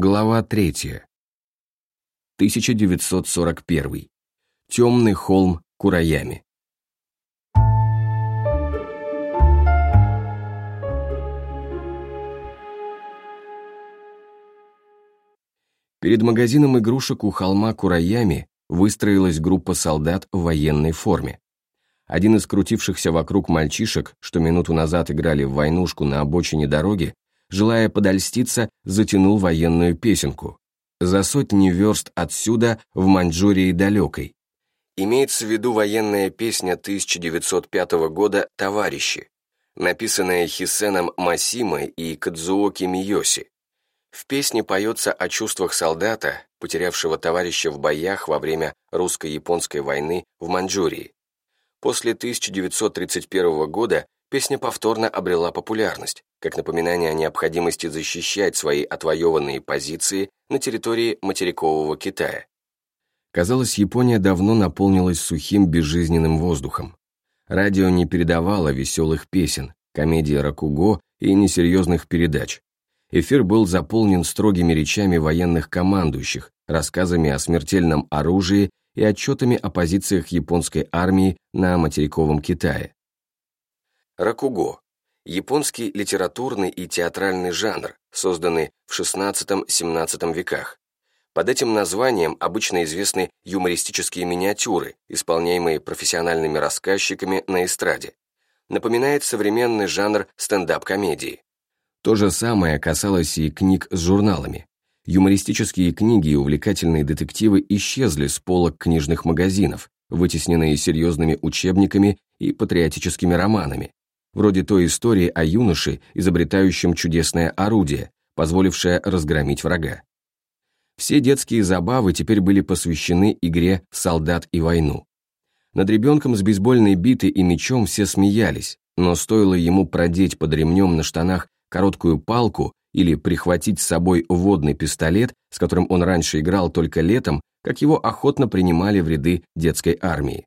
Глава 3. 1941. Темный холм Кураями. Перед магазином игрушек у холма Кураями выстроилась группа солдат в военной форме. Один из крутившихся вокруг мальчишек, что минуту назад играли в войнушку на обочине дороги, желая подольститься, затянул военную песенку. За сотни верст отсюда, в Маньчжурии далекой. Имеется в виду военная песня 1905 года «Товарищи», написанная Хисеном Масимой и Кадзуоки Миоси. В песне поется о чувствах солдата, потерявшего товарища в боях во время русско-японской войны в Маньчжурии. После 1931 года песня повторно обрела популярность, как напоминание о необходимости защищать свои отвоеванные позиции на территории материкового Китая. Казалось, Япония давно наполнилась сухим безжизненным воздухом. Радио не передавало веселых песен, комедии Ракуго и несерьезных передач. Эфир был заполнен строгими речами военных командующих, рассказами о смертельном оружии и отчетами о позициях японской армии на материковом Китае. Ракуго – японский литературный и театральный жанр, созданный в XVI-XVII веках. Под этим названием обычно известны юмористические миниатюры, исполняемые профессиональными рассказчиками на эстраде. Напоминает современный жанр стендап-комедии. То же самое касалось и книг с журналами. Юмористические книги и увлекательные детективы исчезли с полок книжных магазинов, вытесненные серьезными учебниками и патриотическими романами, вроде той истории о юноше, изобретающем чудесное орудие, позволившее разгромить врага. Все детские забавы теперь были посвящены игре в солдат и войну. Над ребенком с бейсбольной битой и мечом все смеялись, но стоило ему продеть под ремнем на штанах короткую палку или прихватить с собой водный пистолет, с которым он раньше играл только летом, как его охотно принимали в ряды детской армии.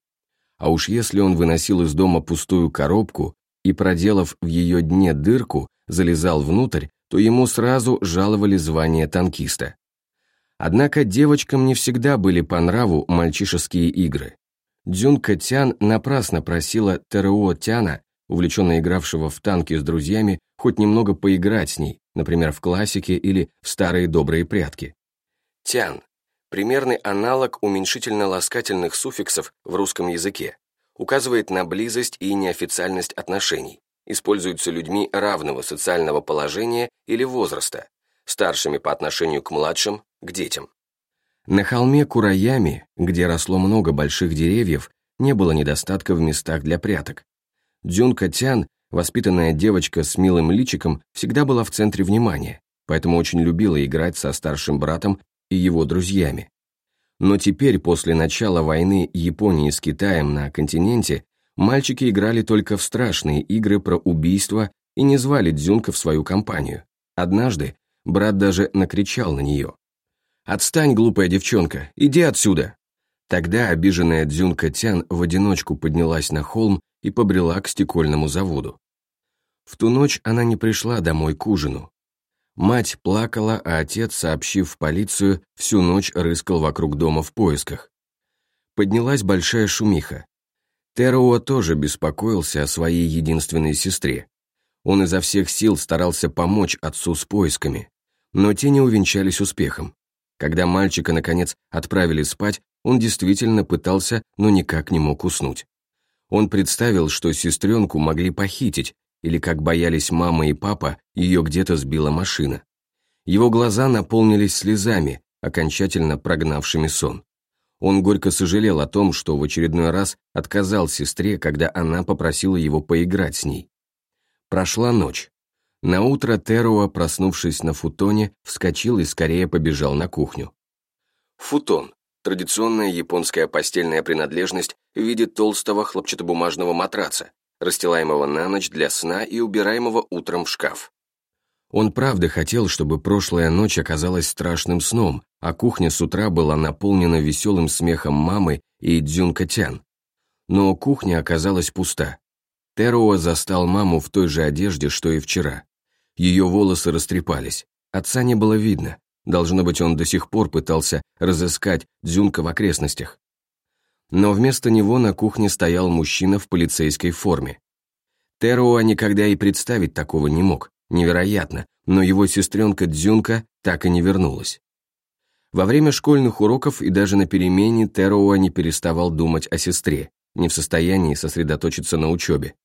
А уж если он выносил из дома пустую коробку и, проделав в ее дне дырку, залезал внутрь, то ему сразу жаловали звание танкиста. Однако девочкам не всегда были по нраву мальчишеские игры. Дзюнка Тян напрасно просила ТРО Тяна, увлеченно игравшего в танки с друзьями, хоть немного поиграть с ней, например, в классике или в старые добрые прятки. Тян – примерный аналог уменьшительно-ласкательных суффиксов в русском языке указывает на близость и неофициальность отношений, используется людьми равного социального положения или возраста, старшими по отношению к младшим, к детям. На холме Кураями, где росло много больших деревьев, не было недостатка в местах для пряток. Дзюнка Тян, воспитанная девочка с милым личиком, всегда была в центре внимания, поэтому очень любила играть со старшим братом и его друзьями. Но теперь, после начала войны Японии с Китаем на континенте, мальчики играли только в страшные игры про убийство и не звали Дзюнка в свою компанию. Однажды брат даже накричал на нее. «Отстань, глупая девчонка, иди отсюда!» Тогда обиженная Дзюнка Тян в одиночку поднялась на холм и побрела к стекольному заводу. В ту ночь она не пришла домой к ужину, Мать плакала, а отец, сообщив в полицию, всю ночь рыскал вокруг дома в поисках. Поднялась большая шумиха. Теруо тоже беспокоился о своей единственной сестре. Он изо всех сил старался помочь отцу с поисками, но те не увенчались успехом. Когда мальчика, наконец, отправили спать, он действительно пытался, но никак не мог уснуть. Он представил, что сестренку могли похитить, или, как боялись мама и папа, ее где-то сбила машина. Его глаза наполнились слезами, окончательно прогнавшими сон. Он горько сожалел о том, что в очередной раз отказал сестре, когда она попросила его поиграть с ней. Прошла ночь. На утро Теруа, проснувшись на футоне, вскочил и скорее побежал на кухню. Футон – традиционная японская постельная принадлежность в виде толстого хлопчатобумажного матраца, расстилаемого на ночь для сна и убираемого утром в шкаф. Он правда хотел, чтобы прошлая ночь оказалась страшным сном, а кухня с утра была наполнена веселым смехом мамы и Дзюнкатян. Но кухня оказалась пуста. Теруо застал маму в той же одежде, что и вчера. Ее волосы растрепались, отца не было видно, Должно быть, он до сих пор пытался разыскать Дзюнка в окрестностях. Но вместо него на кухне стоял мужчина в полицейской форме. Теруа никогда и представить такого не мог. Невероятно, но его сестренка Дзюнка так и не вернулась. Во время школьных уроков и даже на перемене Теруа не переставал думать о сестре, не в состоянии сосредоточиться на учебе.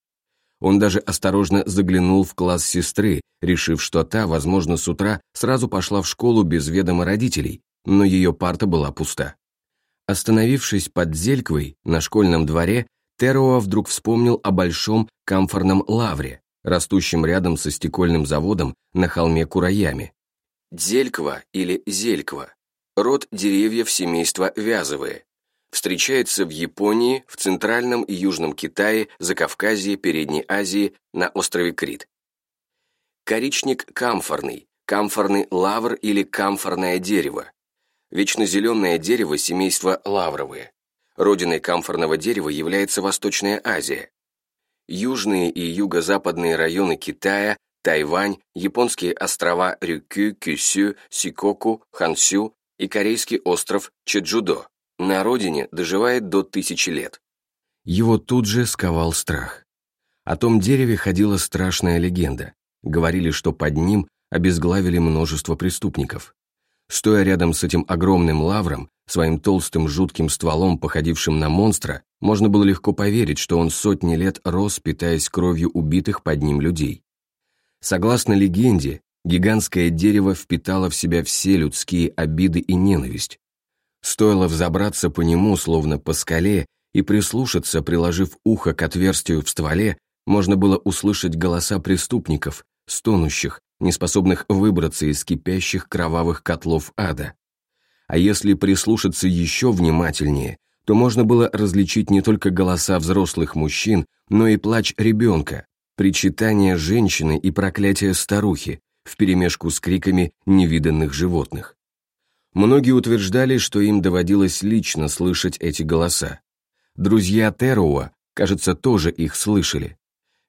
Он даже осторожно заглянул в класс сестры, решив, что та, возможно, с утра сразу пошла в школу без ведома родителей, но ее парта была пуста. Остановившись под Зельквой на школьном дворе, Теруа вдруг вспомнил о большом камфорном лавре, растущем рядом со стекольным заводом на холме Кураями. Зельква или зельква – род деревьев семейства вязовые, встречается в Японии, в Центральном и Южном Китае, Закавказье, Передней Азии, на острове Крит. Коричник камфорный, камфорный лавр или камфорное дерево. Вечно зеленое дерево семейства лавровые. Родиной камфорного дерева является Восточная Азия. Южные и юго-западные районы Китая, Тайвань, японские острова Рюкю, Кюсю, Сикоку, Хансю и корейский остров Чеджудо. На родине доживает до тысячи лет. Его тут же сковал страх. О том дереве ходила страшная легенда. Говорили, что под ним обезглавили множество преступников. Стоя рядом с этим огромным лавром, своим толстым жутким стволом, походившим на монстра, можно было легко поверить, что он сотни лет рос, питаясь кровью убитых под ним людей. Согласно легенде, гигантское дерево впитало в себя все людские обиды и ненависть, Стоило взобраться по нему, словно по скале, и прислушаться, приложив ухо к отверстию в стволе, можно было услышать голоса преступников, стонущих, неспособных выбраться из кипящих кровавых котлов ада. А если прислушаться еще внимательнее, то можно было различить не только голоса взрослых мужчин, но и плач ребенка, причитание женщины и проклятие старухи, вперемешку с криками невиданных животных. Многие утверждали, что им доводилось лично слышать эти голоса. Друзья Теруа, кажется, тоже их слышали.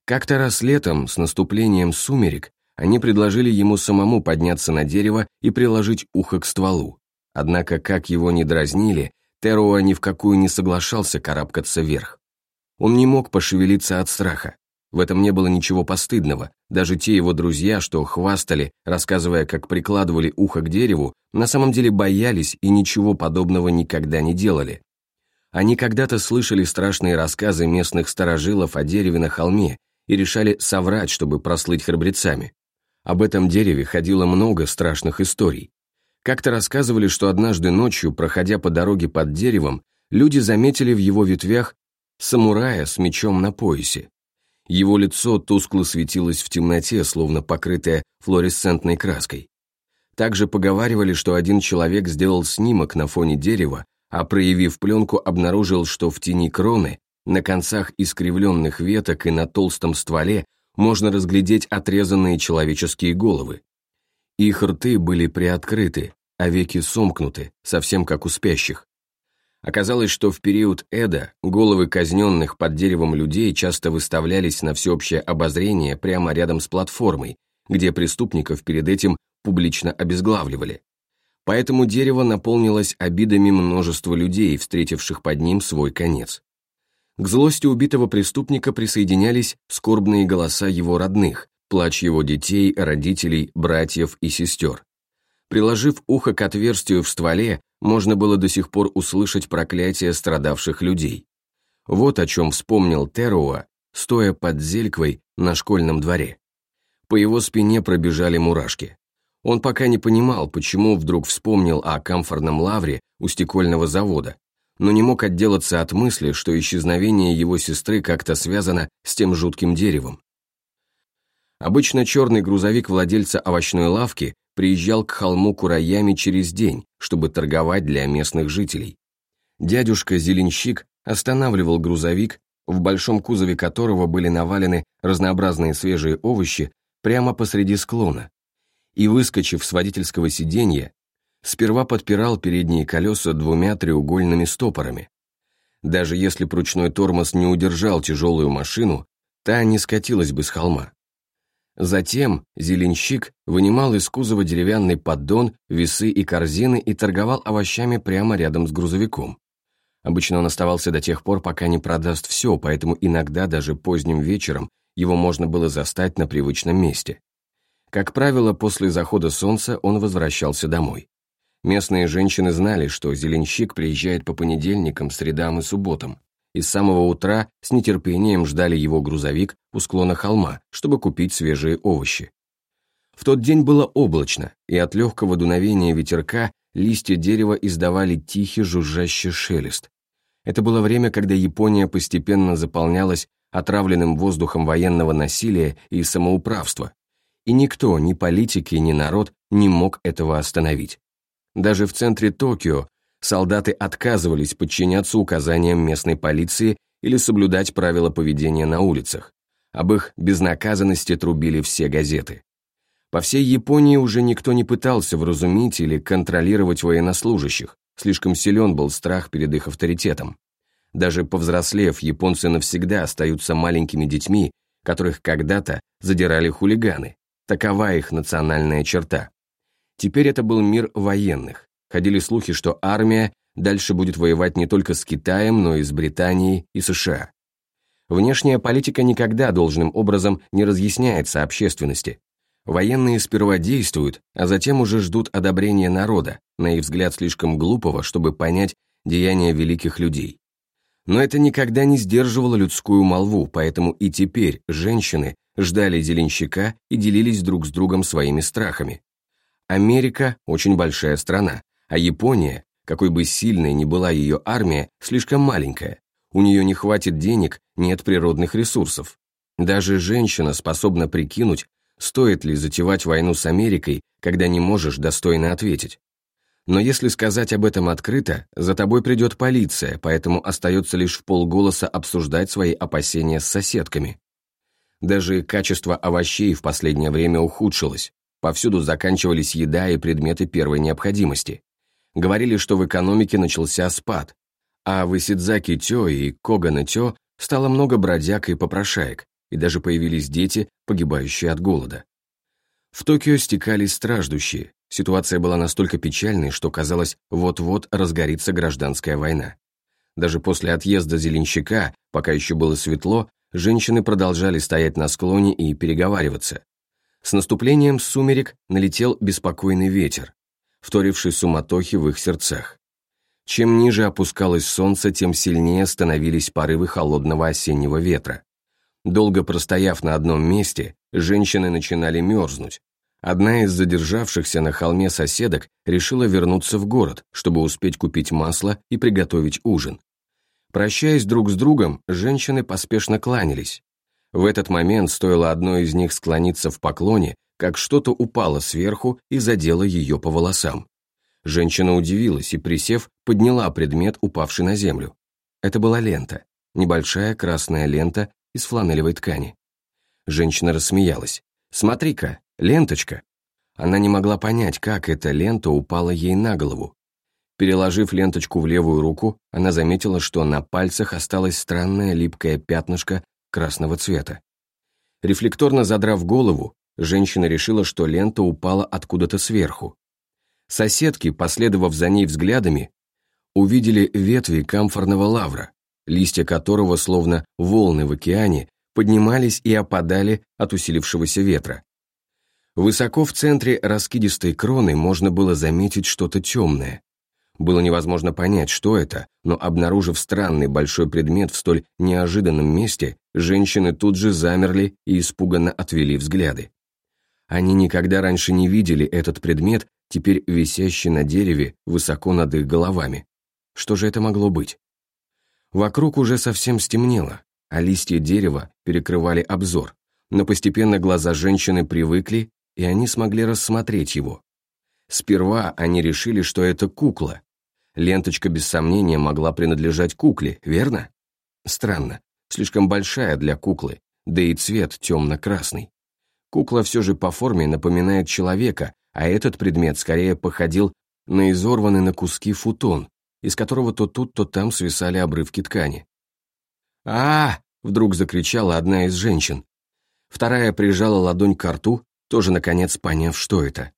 Как-то раз летом, с наступлением сумерек, они предложили ему самому подняться на дерево и приложить ухо к стволу. Однако, как его ни дразнили, Теруа ни в какую не соглашался карабкаться вверх. Он не мог пошевелиться от страха. В этом не было ничего постыдного. Даже те его друзья, что хвастали, рассказывая, как прикладывали ухо к дереву, на самом деле боялись и ничего подобного никогда не делали. Они когда-то слышали страшные рассказы местных старожилов о дереве на холме и решали соврать, чтобы прослыть храбрецами. Об этом дереве ходило много страшных историй. Как-то рассказывали, что однажды ночью, проходя по дороге под деревом, люди заметили в его ветвях самурая с мечом на поясе. Его лицо тускло светилось в темноте, словно покрытое флуоресцентной краской. Также поговаривали, что один человек сделал снимок на фоне дерева, а проявив пленку, обнаружил, что в тени кроны, на концах искривленных веток и на толстом стволе можно разглядеть отрезанные человеческие головы. Их рты были приоткрыты, а веки сомкнуты, совсем как у спящих. Оказалось, что в период Эда головы казненных под деревом людей часто выставлялись на всеобщее обозрение прямо рядом с платформой, где преступников перед этим публично обезглавливали. Поэтому дерево наполнилось обидами множества людей, встретивших под ним свой конец. К злости убитого преступника присоединялись скорбные голоса его родных, плач его детей, родителей, братьев и сестер. Приложив ухо к отверстию в стволе, можно было до сих пор услышать проклятие страдавших людей. Вот о чем вспомнил Теруа, стоя под зельквой на школьном дворе. По его спине пробежали мурашки. Он пока не понимал, почему вдруг вспомнил о камфорном лавре у стекольного завода, но не мог отделаться от мысли, что исчезновение его сестры как-то связано с тем жутким деревом. Обычно черный грузовик владельца овощной лавки приезжал к холму Кураями через день, чтобы торговать для местных жителей. Дядюшка-зеленщик останавливал грузовик, в большом кузове которого были навалены разнообразные свежие овощи прямо посреди склона, и, выскочив с водительского сиденья, сперва подпирал передние колеса двумя треугольными стопорами. Даже если пручной тормоз не удержал тяжелую машину, та не скатилась бы с холма. Затем зеленщик вынимал из кузова деревянный поддон, весы и корзины и торговал овощами прямо рядом с грузовиком. Обычно он оставался до тех пор, пока не продаст все, поэтому иногда даже поздним вечером его можно было застать на привычном месте. Как правило, после захода солнца он возвращался домой. Местные женщины знали, что зеленщик приезжает по понедельникам, средам и субботам, и с самого утра с нетерпением ждали его грузовик у склона холма, чтобы купить свежие овощи. В тот день было облачно, и от легкого дуновения ветерка листья дерева издавали тихий жужжащий шелест. Это было время, когда Япония постепенно заполнялась отравленным воздухом военного насилия и самоуправства, и никто, ни политики, ни народ, не мог этого остановить. Даже в центре Токио солдаты отказывались подчиняться указаниям местной полиции или соблюдать правила поведения на улицах. Об их безнаказанности трубили все газеты. По всей Японии уже никто не пытался вразумить или контролировать военнослужащих, слишком силен был страх перед их авторитетом. Даже повзрослев, японцы навсегда остаются маленькими детьми, которых когда-то задирали хулиганы, Такова их национальная черта. Теперь это был мир военных. Ходили слухи, что армия дальше будет воевать не только с Китаем, но и с Британией и США. Внешняя политика никогда должным образом не разъясняется общественности. Военные сперва действуют, а затем уже ждут одобрения народа, на их взгляд слишком глупого, чтобы понять деяния великих людей. Но это никогда не сдерживало людскую молву, поэтому и теперь женщины ждали зеленщика и делились друг с другом своими страхами. Америка – очень большая страна, а Япония, какой бы сильной ни была ее армия, слишком маленькая. У нее не хватит денег, нет природных ресурсов. Даже женщина способна прикинуть, стоит ли затевать войну с Америкой, когда не можешь достойно ответить. Но если сказать об этом открыто, за тобой придет полиция, поэтому остается лишь в полголоса обсуждать свои опасения с соседками. Даже качество овощей в последнее время ухудшилось. Повсюду заканчивались еда и предметы первой необходимости. Говорили, что в экономике начался спад, а в Исидзаки-тё и Когана-тё стало много бродяг и попрошаек, и даже появились дети, погибающие от голода. В Токио стекались страждущие, ситуация была настолько печальной, что казалось, вот-вот разгорится гражданская война. Даже после отъезда Зеленщика, пока еще было светло, женщины продолжали стоять на склоне и переговариваться. С наступлением сумерек налетел беспокойный ветер, вторивший суматохи в их сердцах. Чем ниже опускалось солнце, тем сильнее становились порывы холодного осеннего ветра. Долго простояв на одном месте, женщины начинали мерзнуть. Одна из задержавшихся на холме соседок решила вернуться в город, чтобы успеть купить масло и приготовить ужин. Прощаясь друг с другом, женщины поспешно кланялись. В этот момент стоило одной из них склониться в поклоне, как что-то упало сверху и задело ее по волосам. Женщина удивилась и, присев, подняла предмет, упавший на землю. Это была лента, небольшая красная лента из фланелевой ткани. Женщина рассмеялась. «Смотри-ка, ленточка!» Она не могла понять, как эта лента упала ей на голову, Переложив ленточку в левую руку, она заметила, что на пальцах осталось странное липкое пятнышко красного цвета. Рефлекторно задрав голову, женщина решила, что лента упала откуда-то сверху. Соседки, последовав за ней взглядами, увидели ветви камфорного лавра, листья которого, словно волны в океане, поднимались и опадали от усилившегося ветра. Высоко в центре раскидистой кроны можно было заметить что-то темное. Было невозможно понять, что это, но обнаружив странный большой предмет в столь неожиданном месте, женщины тут же замерли и испуганно отвели взгляды. Они никогда раньше не видели этот предмет, теперь висящий на дереве высоко над их головами. Что же это могло быть? Вокруг уже совсем стемнело, а листья дерева перекрывали обзор, но постепенно глаза женщины привыкли, и они смогли рассмотреть его. Сперва они решили, что это кукла, Ленточка без сомнения могла принадлежать кукле, верно? Странно, слишком большая для куклы, да и цвет темно-красный. Кукла все же по форме напоминает человека, а этот предмет скорее походил на изорванный на куски футон, из которого то тут, то там свисали обрывки ткани. а, вдруг закричала одна из женщин. Вторая прижала ладонь к рту, тоже, наконец, поняв, что это.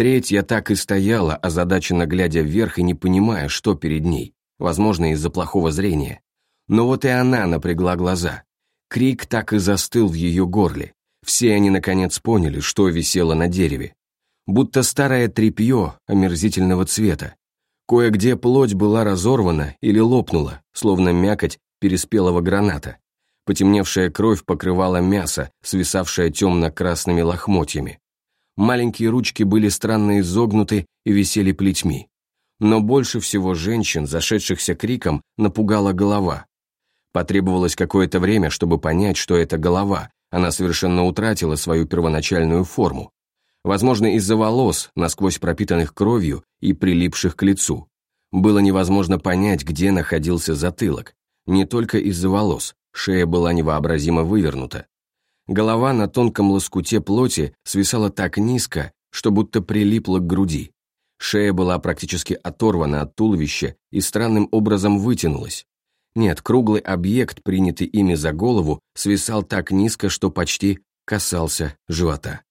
Третья так и стояла, озадаченно глядя вверх и не понимая, что перед ней, возможно, из-за плохого зрения. Но вот и она напрягла глаза. Крик так и застыл в ее горле. Все они, наконец, поняли, что висело на дереве. Будто старое тряпье омерзительного цвета. Кое-где плоть была разорвана или лопнула, словно мякоть переспелого граната. Потемневшая кровь покрывала мясо, свисавшее темно-красными лохмотьями. Маленькие ручки были странно изогнуты и висели плетьми. Но больше всего женщин, зашедшихся криком, напугала голова. Потребовалось какое-то время, чтобы понять, что это голова, она совершенно утратила свою первоначальную форму. Возможно, из-за волос, насквозь пропитанных кровью и прилипших к лицу. Было невозможно понять, где находился затылок. Не только из-за волос, шея была невообразимо вывернута. Голова на тонком лоскуте плоти свисала так низко, что будто прилипла к груди. Шея была практически оторвана от туловища и странным образом вытянулась. Нет, круглый объект, принятый ими за голову, свисал так низко, что почти касался живота.